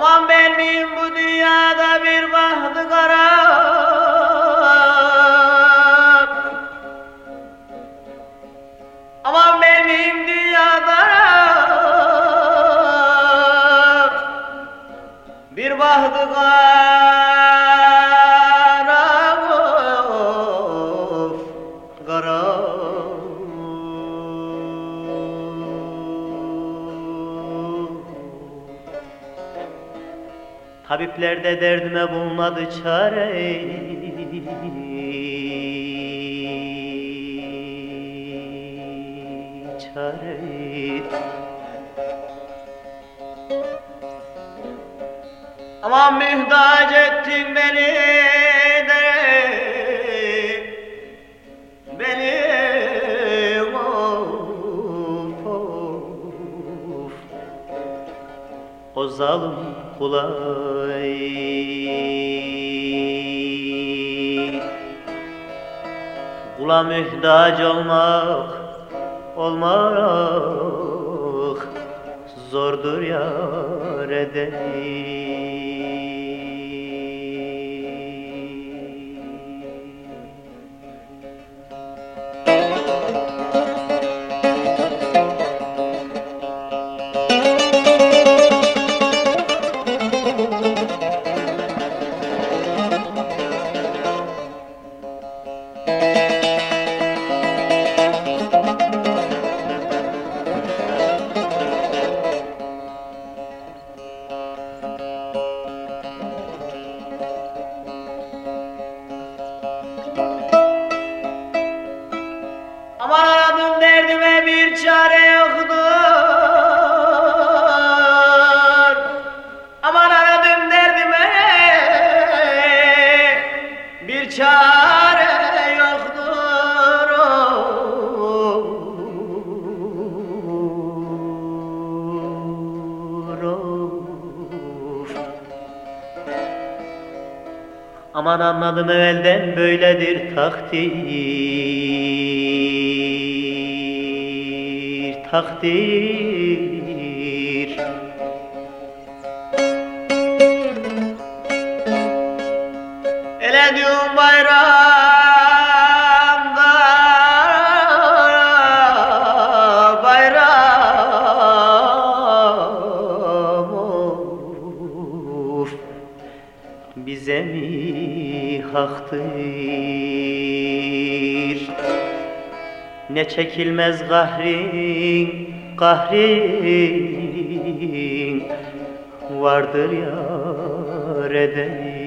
Aman ben bu dünyada bir bahtı kara. Aman ben miyim dünyada bir bahtı kara. Tabipler de derdime bulmadı çare Çare Aman mühtaç ettin beni Beni. O zalim kulay Kula mühtaç olmak Olmak Zordur yar edeyim çare yoktur Aman aradım derdime bir çare yoktur Of. Aman anladım evvelden böyledir takdir Takdir Ele diyorum bayramda Bayram of bize mi haktır Ne çekilmez gahrin, gahrin Vardır yar edeyim